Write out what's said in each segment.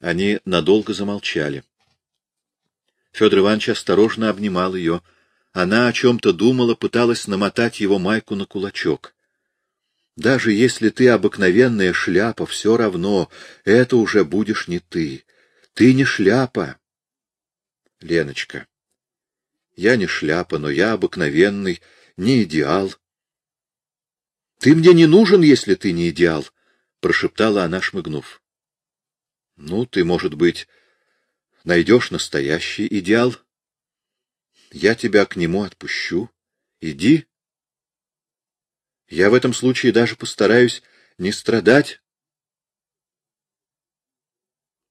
Они надолго замолчали. Федор Иванович осторожно обнимал ее. Она о чем-то думала, пыталась намотать его майку на кулачок. Даже если ты обыкновенная шляпа, все равно это уже будешь не ты. Ты не шляпа. Леночка, я не шляпа, но я обыкновенный, не идеал. Ты мне не нужен, если ты не идеал, прошептала она, шмыгнув. Ну, ты, может быть, найдешь настоящий идеал. Я тебя к нему отпущу. Иди, я в этом случае даже постараюсь не страдать.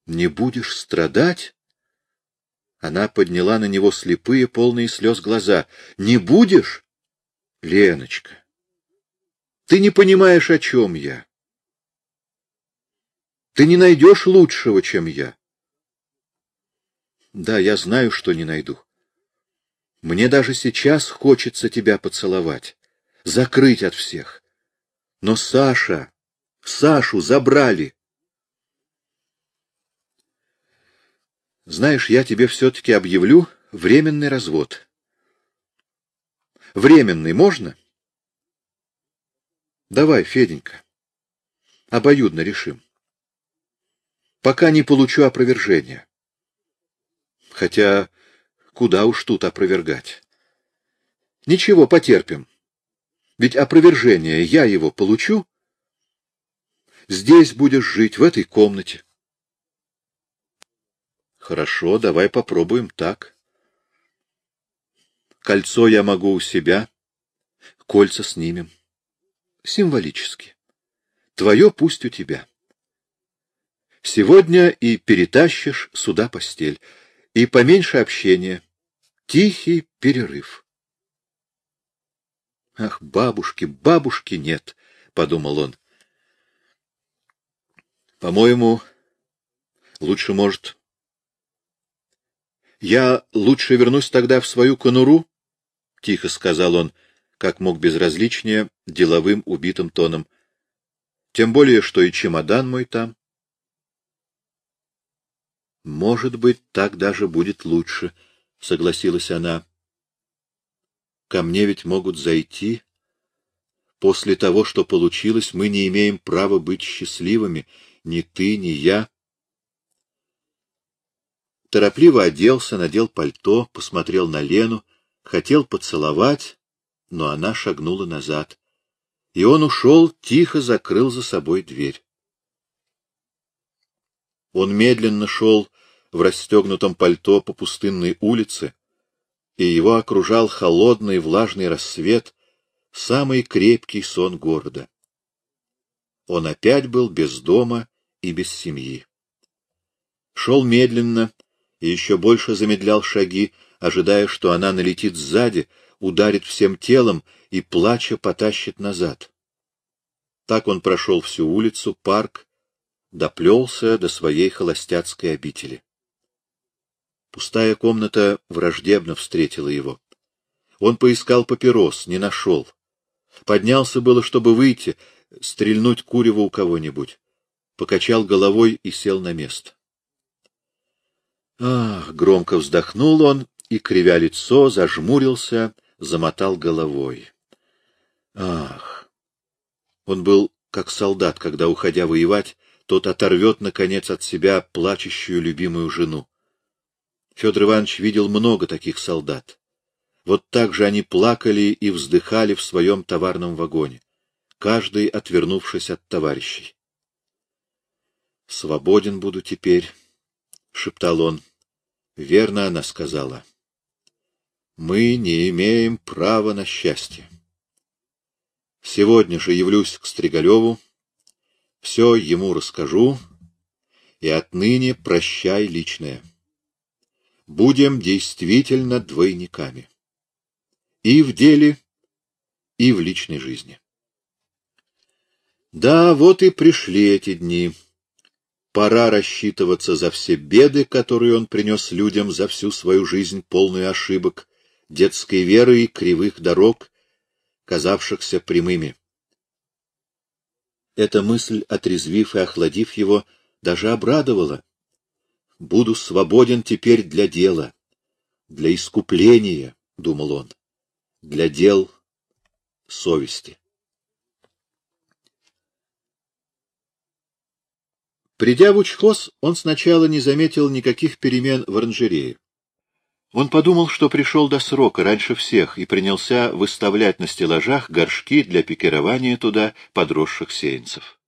Не будешь страдать? Она подняла на него слепые, полные слез глаза. Не будешь? Леночка, ты не понимаешь, о чем я. Ты не найдешь лучшего, чем я. Да, я знаю, что не найду. Мне даже сейчас хочется тебя поцеловать закрыть от всех. Но Саша, Сашу забрали. Знаешь, я тебе все-таки объявлю временный развод. Временный можно? Давай, Феденька, обоюдно решим. Пока не получу опровержения. Хотя куда уж тут опровергать. Ничего, потерпим. Ведь опровержение я его получу. Здесь будешь жить, в этой комнате. Хорошо, давай попробуем так. Кольцо я могу у себя, кольца снимем. Символически. Твое пусть у тебя. Сегодня и перетащишь сюда постель, и поменьше общения. Тихий перерыв. Ах, бабушки, бабушки нет, — подумал он. По-моему, лучше, может... Я лучше вернусь тогда в свою конуру, — тихо сказал он, как мог безразличнее, деловым убитым тоном. Тем более, что и чемодан мой там. Может быть, так даже будет лучше, — согласилась она. Ко мне ведь могут зайти. После того, что получилось, мы не имеем права быть счастливыми, ни ты, ни я. Торопливо оделся, надел пальто, посмотрел на Лену, хотел поцеловать, но она шагнула назад. И он ушел, тихо закрыл за собой дверь. Он медленно шел в расстегнутом пальто по пустынной улице, и его окружал холодный влажный рассвет, самый крепкий сон города. Он опять был без дома и без семьи. Шел медленно и еще больше замедлял шаги, ожидая, что она налетит сзади, ударит всем телом и, плача, потащит назад. Так он прошел всю улицу, парк, доплелся до своей холостяцкой обители. Пустая комната враждебно встретила его. Он поискал папирос, не нашел. Поднялся было, чтобы выйти, стрельнуть курево у кого-нибудь. Покачал головой и сел на место. Ах, громко вздохнул он и, кривя лицо, зажмурился, замотал головой. Ах! Он был как солдат, когда, уходя воевать, тот оторвет, наконец, от себя плачущую любимую жену. Федор Иванович видел много таких солдат. Вот так же они плакали и вздыхали в своем товарном вагоне, каждый отвернувшись от товарищей. «Свободен буду теперь», — шептал он. Верно она сказала. «Мы не имеем права на счастье. Сегодня же явлюсь к Стригалеву, все ему расскажу, и отныне прощай личное» будем действительно двойниками. И в деле, и в личной жизни. Да, вот и пришли эти дни. Пора рассчитываться за все беды, которые он принес людям за всю свою жизнь, полную ошибок, детской веры и кривых дорог, казавшихся прямыми. Эта мысль, отрезвив и охладив его, даже обрадовала. Буду свободен теперь для дела, для искупления, — думал он, — для дел совести. Придя в учхоз, он сначала не заметил никаких перемен в оранжерее. Он подумал, что пришел до срока, раньше всех, и принялся выставлять на стеллажах горшки для пикирования туда подросших сеянцев.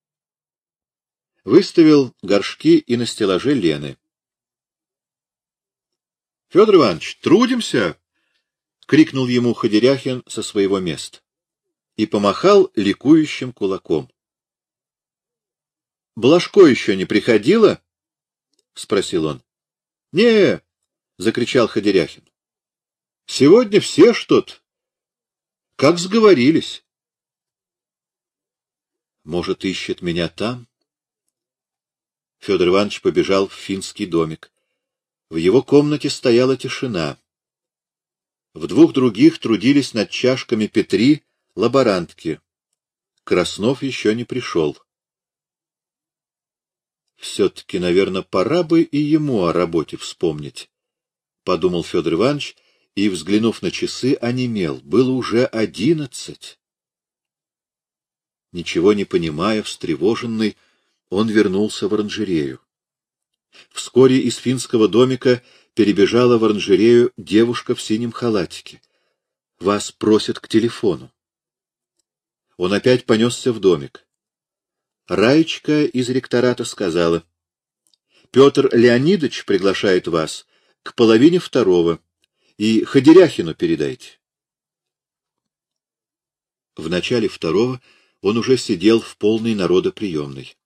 Выставил горшки и на стеллаже Лены. — Федор Иванович, трудимся! — крикнул ему Ходеряхин со своего места и помахал ликующим кулаком. — Блажко еще не приходила? — спросил он. — Не, — закричал Ходеряхин. — Сегодня все что-то. Как сговорились. — Может, ищет меня там? Федор Иванович побежал в финский домик. В его комнате стояла тишина. В двух других трудились над чашками Петри, лаборантки. Краснов еще не пришел. Все-таки, наверное, пора бы и ему о работе вспомнить, — подумал Федор Иванович и, взглянув на часы, онемел. Было уже одиннадцать. Ничего не понимая, встревоженный, он вернулся в оранжерею. Вскоре из финского домика перебежала в оранжерею девушка в синем халатике. «Вас просят к телефону». Он опять понесся в домик. Раечка из ректората сказала, «Петр Леонидович приглашает вас к половине второго, и Ходеряхину передайте». В начале второго он уже сидел в полной народоприемной.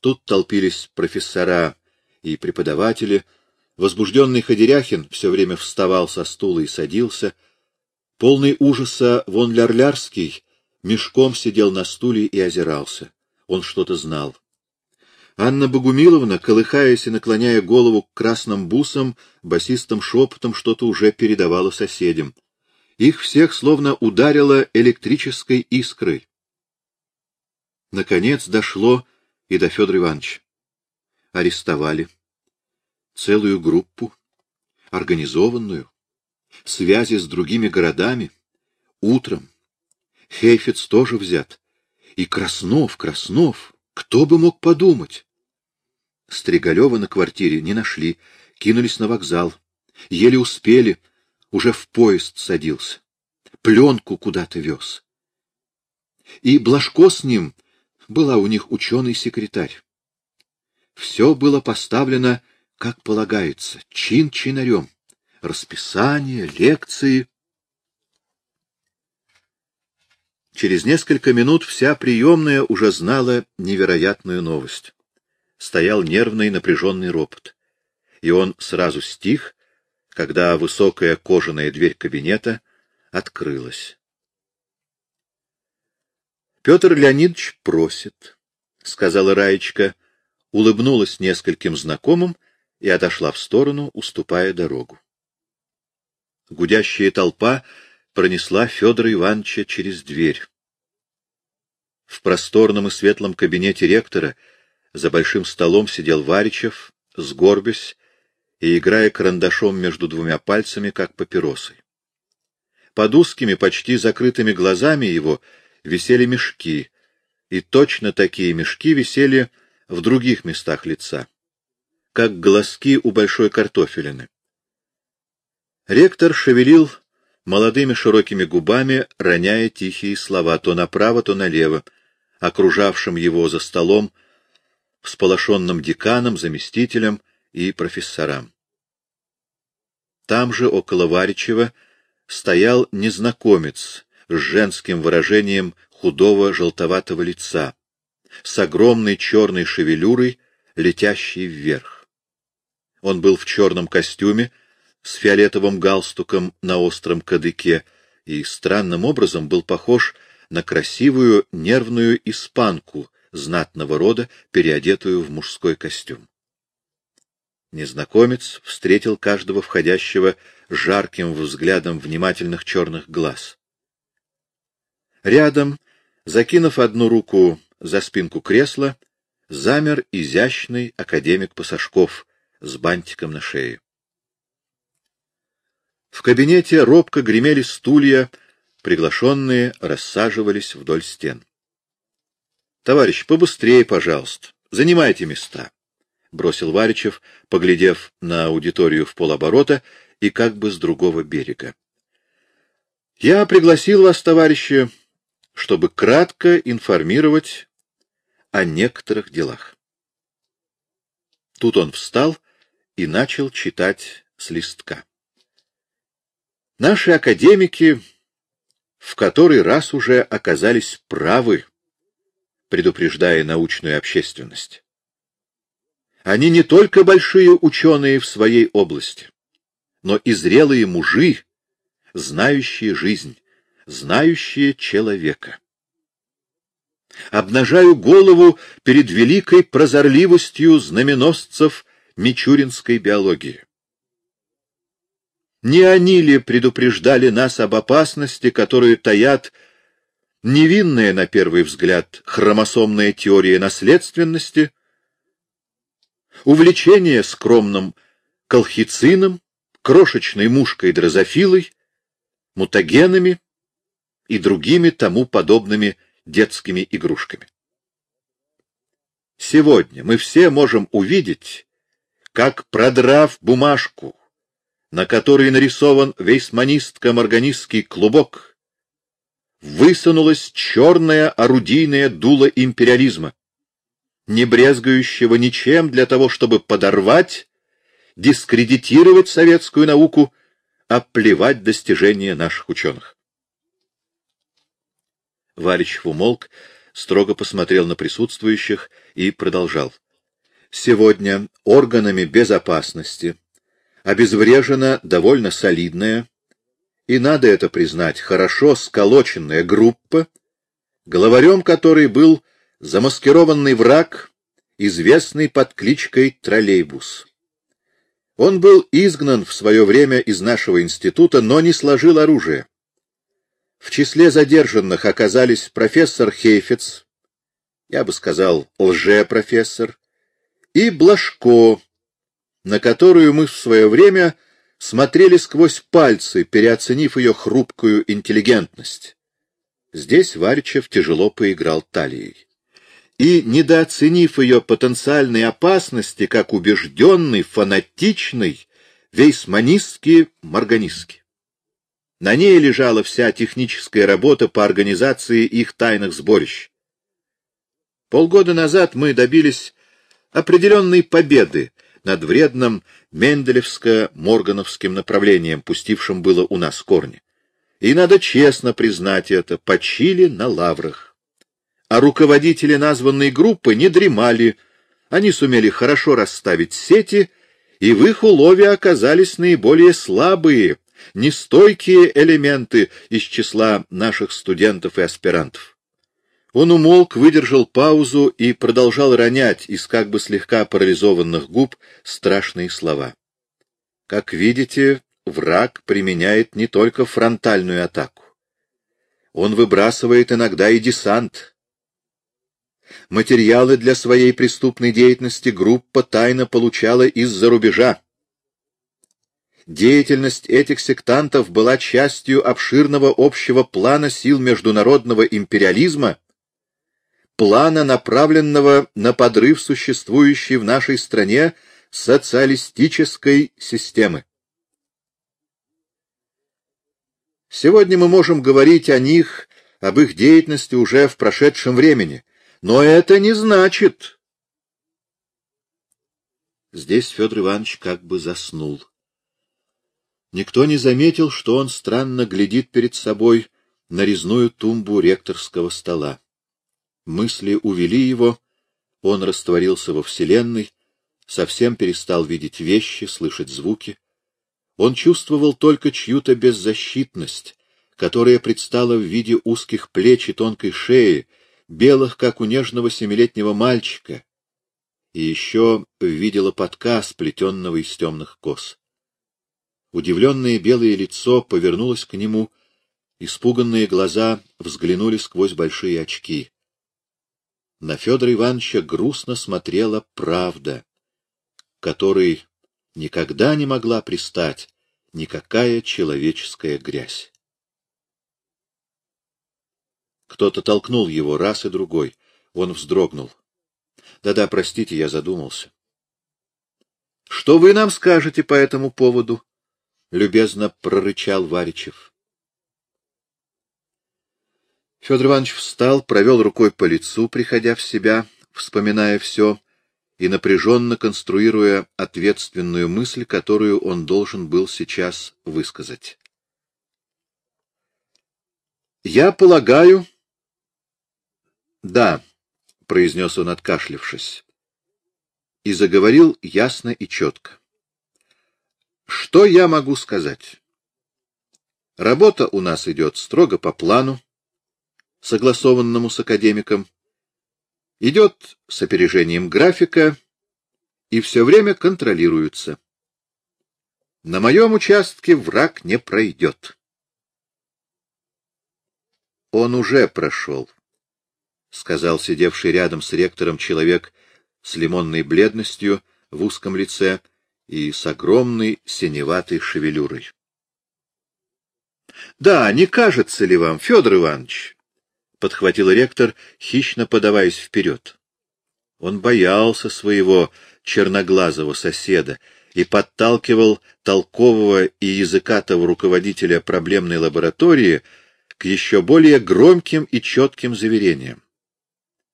Тут толпились профессора и преподаватели. Возбужденный Ходеряхин все время вставал со стула и садился. Полный ужаса вон Лярлярский мешком сидел на стуле и озирался. Он что-то знал. Анна Богумиловна, колыхаясь и наклоняя голову к красным бусам, басистым шепотом что-то уже передавала соседям. Их всех словно ударило электрической искрой. Наконец дошло и до Федора Ивановича арестовали. Целую группу, организованную, связи с другими городами. Утром. Хейфец тоже взят. И Краснов, Краснов, кто бы мог подумать? Стригалева на квартире не нашли, кинулись на вокзал. Еле успели, уже в поезд садился. Пленку куда-то вез. И Блажко с ним, была у них ученый-секретарь. Все было поставлено, как полагается, чин-чинарем. Расписание, лекции. Через несколько минут вся приемная уже знала невероятную новость. Стоял нервный напряженный ропот. И он сразу стих, когда высокая кожаная дверь кабинета открылась. — Петр Леонидович просит, — сказала Раечка, — улыбнулась нескольким знакомым и отошла в сторону, уступая дорогу. Гудящая толпа пронесла Федора Ивановича через дверь. В просторном и светлом кабинете ректора за большим столом сидел Варичев, сгорбясь и играя карандашом между двумя пальцами, как папиросой. Под узкими, почти закрытыми глазами его висели мешки, и точно такие мешки висели в других местах лица, как глазки у большой картофелины. Ректор шевелил молодыми широкими губами, роняя тихие слова то направо, то налево, окружавшим его за столом, всполошенным деканом, заместителем и профессорам. Там же, около Варичева, стоял незнакомец с женским выражением худого желтоватого лица, с огромной черной шевелюрой, летящей вверх. Он был в черном костюме, с фиолетовым галстуком на остром кадыке и странным образом был похож на красивую нервную испанку знатного рода, переодетую в мужской костюм. Незнакомец встретил каждого входящего жарким взглядом внимательных черных глаз. Рядом, закинув одну руку за спинку кресла замер изящный академик Пасашков с бантиком на шее. В кабинете робко гремели стулья, приглашенные рассаживались вдоль стен. — Товарищ, побыстрее, пожалуйста, занимайте места, — бросил Варичев, поглядев на аудиторию в полоборота и как бы с другого берега. — Я пригласил вас, товарищи, чтобы кратко информировать о некоторых делах. Тут он встал и начал читать с листка. Наши академики в который раз уже оказались правы, предупреждая научную общественность. Они не только большие ученые в своей области, но и зрелые мужи, знающие жизнь, знающие человека. Обнажаю голову перед великой прозорливостью знаменосцев мичуринской биологии. Не они ли предупреждали нас об опасности, которую таят невинная, на первый взгляд, хромосомная теория наследственности, увлечение скромным колхицином, крошечной мушкой дрозофилой, мутагенами и другими тому подобными детскими игрушками. Сегодня мы все можем увидеть, как, продрав бумажку, на которой нарисован вейсманистко-морганистский клубок, высунулось черное орудийное дуло империализма, не брезгающего ничем для того, чтобы подорвать, дискредитировать советскую науку, оплевать достижения наших ученых. Варичев умолк, строго посмотрел на присутствующих и продолжал. Сегодня органами безопасности обезврежена довольно солидная, и, надо это признать, хорошо сколоченная группа, главарем которой был замаскированный враг, известный под кличкой Троллейбус. Он был изгнан в свое время из нашего института, но не сложил оружие. В числе задержанных оказались профессор Хейфец, я бы сказал, лже-профессор, и Блажко, на которую мы в свое время смотрели сквозь пальцы, переоценив ее хрупкую интеллигентность. Здесь Варичев тяжело поиграл талией. И, недооценив ее потенциальной опасности, как убежденный, фанатичный, вейсманистский, морганистский. На ней лежала вся техническая работа по организации их тайных сборищ. Полгода назад мы добились определенной победы над вредным менделевско-моргановским направлением, пустившим было у нас корни. И надо честно признать это, почили на лаврах. А руководители названной группы не дремали, они сумели хорошо расставить сети, и в их улове оказались наиболее слабые, нестойкие элементы из числа наших студентов и аспирантов. Он умолк, выдержал паузу и продолжал ронять из как бы слегка парализованных губ страшные слова. Как видите, враг применяет не только фронтальную атаку. Он выбрасывает иногда и десант. Материалы для своей преступной деятельности группа тайно получала из-за рубежа. Деятельность этих сектантов была частью обширного общего плана сил международного империализма, плана, направленного на подрыв существующей в нашей стране социалистической системы. Сегодня мы можем говорить о них, об их деятельности уже в прошедшем времени, но это не значит... Здесь Федор Иванович как бы заснул. Никто не заметил, что он странно глядит перед собой на резную тумбу ректорского стола. Мысли увели его, он растворился во Вселенной, совсем перестал видеть вещи, слышать звуки. Он чувствовал только чью-то беззащитность, которая предстала в виде узких плеч и тонкой шеи, белых, как у нежного семилетнего мальчика, и еще видела лопатка, сплетенного из темных кос. Удивленное белое лицо повернулось к нему, испуганные глаза взглянули сквозь большие очки. На Федора Ивановича грустно смотрела правда, которой никогда не могла пристать никакая человеческая грязь. Кто-то толкнул его раз и другой. Он вздрогнул. Да-да, простите, я задумался. — Что вы нам скажете по этому поводу? — любезно прорычал Варичев. Федор Иванович встал, провел рукой по лицу, приходя в себя, вспоминая все и напряженно конструируя ответственную мысль, которую он должен был сейчас высказать. «Я полагаю...» «Да», — произнес он, откашлившись, и заговорил ясно и четко. «Что я могу сказать? Работа у нас идет строго по плану, согласованному с академиком, идет с опережением графика и все время контролируется. На моем участке враг не пройдет. Он уже прошел, — сказал сидевший рядом с ректором человек с лимонной бледностью в узком лице и с огромной синеватой шевелюрой. — Да, не кажется ли вам, Федор Иванович, — подхватил ректор, хищно подаваясь вперед. Он боялся своего черноглазого соседа и подталкивал толкового и языкатого руководителя проблемной лаборатории к еще более громким и четким заверениям.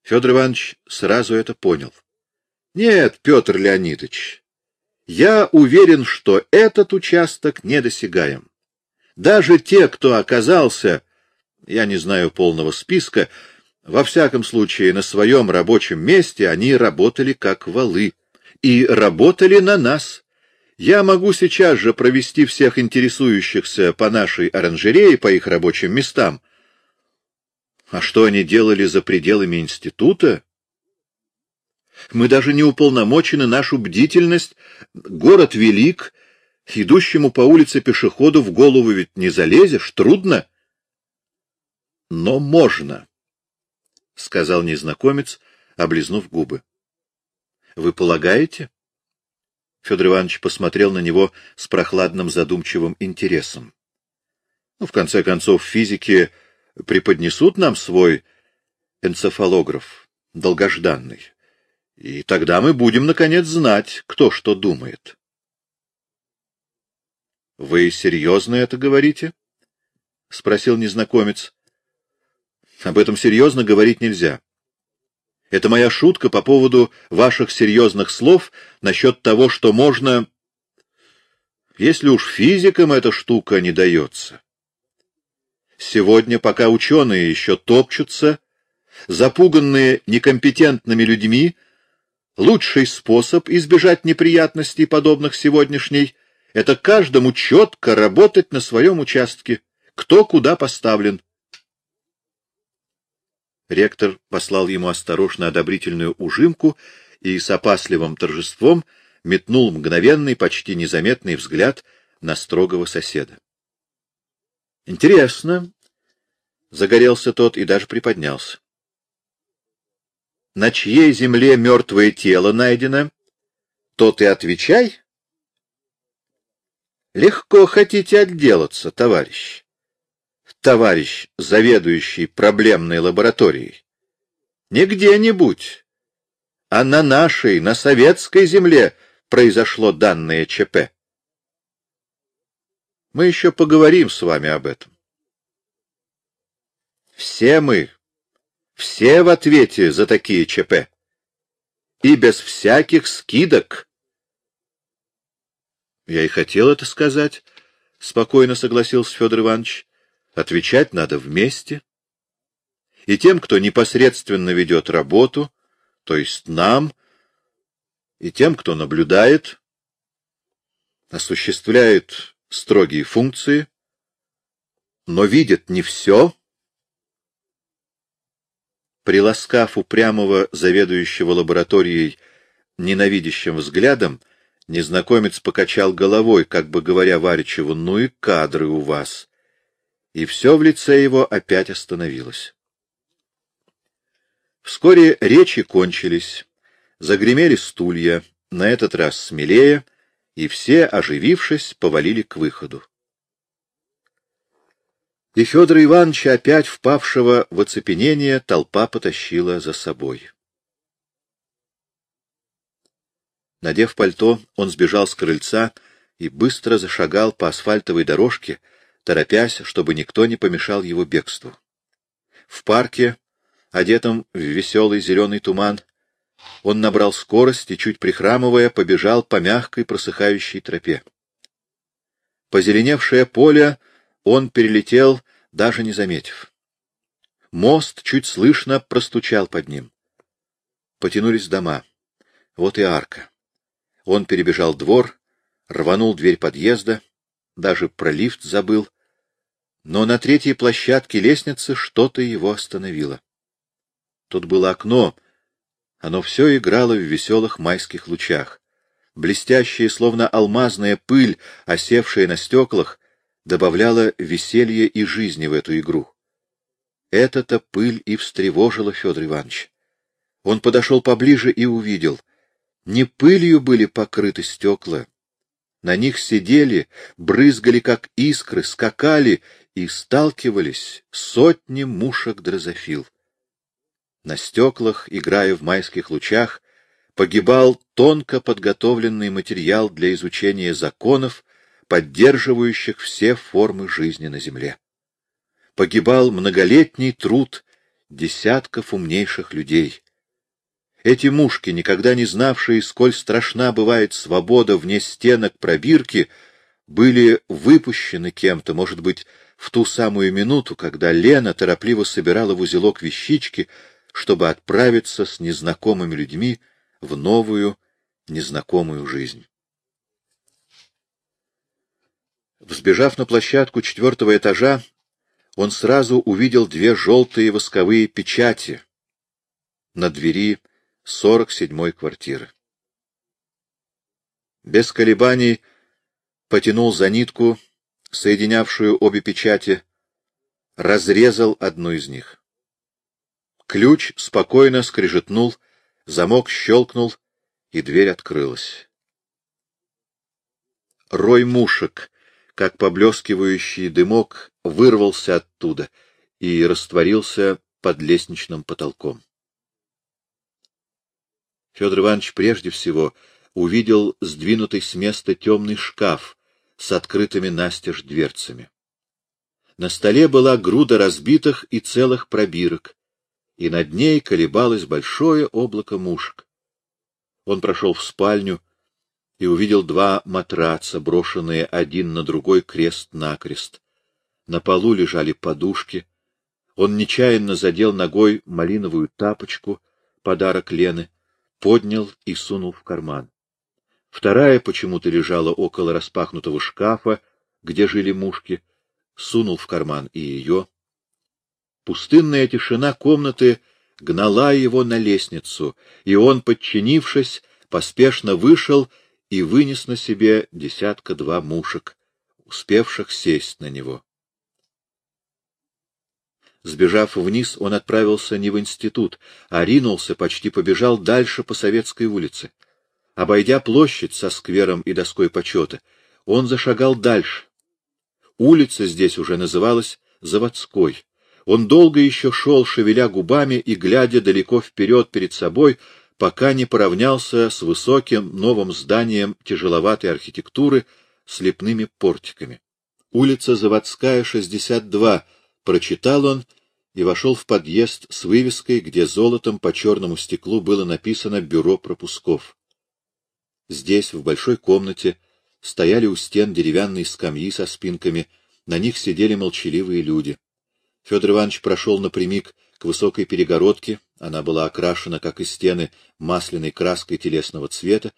Федор Иванович сразу это понял. — Нет, Петр Леонидович, я уверен, что этот участок недосягаем. Даже те, кто оказался я не знаю полного списка, во всяком случае, на своем рабочем месте они работали как валы. И работали на нас. Я могу сейчас же провести всех интересующихся по нашей оранжерее, по их рабочим местам. А что они делали за пределами института? Мы даже не уполномочены нашу бдительность. Город велик, идущему по улице пешеходу в голову ведь не залезешь, трудно но можно, — сказал незнакомец, облизнув губы. — Вы полагаете? Федор Иванович посмотрел на него с прохладным задумчивым интересом. Ну, в конце концов, физики преподнесут нам свой энцефалограф, долгожданный, и тогда мы будем, наконец, знать, кто что думает. — Вы серьезно это говорите? — спросил незнакомец. Об этом серьезно говорить нельзя. Это моя шутка по поводу ваших серьезных слов насчет того, что можно... Если уж физикам эта штука не дается. Сегодня, пока ученые еще топчутся, запуганные некомпетентными людьми, лучший способ избежать неприятностей, подобных сегодняшней, это каждому четко работать на своем участке, кто куда поставлен. Ректор послал ему осторожно одобрительную ужимку и с опасливым торжеством метнул мгновенный, почти незаметный взгляд на строгого соседа. — Интересно, — загорелся тот и даже приподнялся. — На чьей земле мертвое тело найдено, тот и отвечай. — Легко хотите отделаться, товарищ товарищ, заведующий проблемной лабораторией. Не где-нибудь, а на нашей, на советской земле произошло данное ЧП. Мы еще поговорим с вами об этом. Все мы, все в ответе за такие ЧП. И без всяких скидок. Я и хотел это сказать, — спокойно согласился Федор Иванович. Отвечать надо вместе. И тем, кто непосредственно ведет работу, то есть нам, и тем, кто наблюдает, осуществляет строгие функции, но видит не все, приласкав упрямого заведующего лабораторией ненавидящим взглядом, незнакомец покачал головой, как бы говоря Варичеву, ну и кадры у вас и все в лице его опять остановилось. Вскоре речи кончились, загремели стулья, на этот раз смелее, и все, оживившись, повалили к выходу. И Федора Ивановича, опять впавшего в оцепенение, толпа потащила за собой. Надев пальто, он сбежал с крыльца и быстро зашагал по асфальтовой дорожке, торопясь, чтобы никто не помешал его бегству. В парке, одетом в веселый зеленый туман, он набрал скорость и, чуть прихрамывая, побежал по мягкой просыхающей тропе. Позеленевшее поле он перелетел, даже не заметив. Мост чуть слышно простучал под ним. Потянулись дома. Вот и арка. Он перебежал двор, рванул дверь подъезда, даже про лифт забыл. Но на третьей площадке лестницы что-то его остановило. Тут было окно, оно все играло в веселых майских лучах. Блестящая, словно алмазная пыль, осевшая на стеклах, добавляла веселья и жизни в эту игру. Эта-то пыль и встревожила Федор Иванович. Он подошел поближе и увидел. Не пылью были покрыты стекла. На них сидели, брызгали, как искры, скакали и сталкивались сотни мушек дрозофил. На стеклах, играя в майских лучах, погибал тонко подготовленный материал для изучения законов, поддерживающих все формы жизни на Земле. Погибал многолетний труд десятков умнейших людей. Эти мушки, никогда не знавшие, сколь страшна бывает свобода вне стенок пробирки, были выпущены кем-то, может быть, в ту самую минуту, когда Лена торопливо собирала в узелок вещички, чтобы отправиться с незнакомыми людьми в новую, незнакомую жизнь. Взбежав на площадку четвертого этажа, он сразу увидел две желтые восковые печати на двери сорок седьмой квартиры. Без колебаний потянул за нитку, соединявшую обе печати, разрезал одну из них. Ключ спокойно скрежетнул, замок щелкнул, и дверь открылась. Рой мушек, как поблескивающий дымок, вырвался оттуда и растворился под лестничным потолком. Федор Иванович прежде всего увидел сдвинутый с места темный шкаф с открытыми настежь дверцами. На столе была груда разбитых и целых пробирок, и над ней колебалось большое облако мушек. Он прошел в спальню и увидел два матраца, брошенные один на другой крест-накрест. На полу лежали подушки. Он нечаянно задел ногой малиновую тапочку, подарок Лены, поднял и сунул в карман. Вторая почему-то лежала около распахнутого шкафа, где жили мушки, сунул в карман и ее. Пустынная тишина комнаты гнала его на лестницу, и он, подчинившись, поспешно вышел и вынес на себе десятка-два мушек, успевших сесть на него. Сбежав вниз, он отправился не в институт, а ринулся, почти побежал дальше по Советской улице. Обойдя площадь со сквером и доской почета, он зашагал дальше. Улица здесь уже называлась Заводской. Он долго еще шел, шевеля губами и глядя далеко вперед перед собой, пока не поравнялся с высоким новым зданием тяжеловатой архитектуры с лепными портиками. Улица Заводская, 62, прочитал он и вошел в подъезд с вывеской, где золотом по черному стеклу было написано «Бюро пропусков». Здесь, в большой комнате, стояли у стен деревянные скамьи со спинками, на них сидели молчаливые люди. Федор Иванович прошел напрямик к высокой перегородке, она была окрашена, как и стены, масляной краской телесного цвета,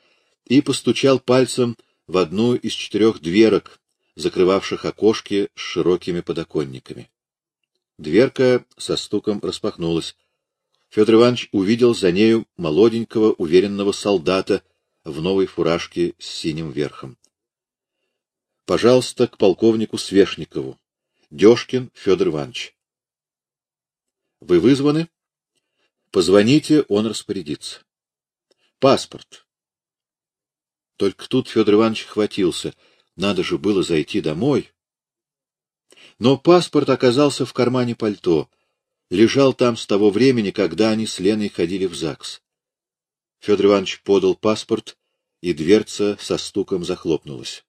и постучал пальцем в одну из четырех дверок, закрывавших окошки с широкими подоконниками. Дверка со стуком распахнулась. Федор Иванович увидел за нею молоденького, уверенного солдата в новой фуражке с синим верхом. — Пожалуйста, к полковнику Свешникову. Дёшкин Федор Иванович. Вы вызваны? Позвоните, он распорядится. Паспорт. Только тут Федор Иванович хватился. Надо же было зайти домой. Но паспорт оказался в кармане пальто. Лежал там с того времени, когда они с Леной ходили в ЗАГС. Федор Иванович подал паспорт, и дверца со стуком захлопнулась.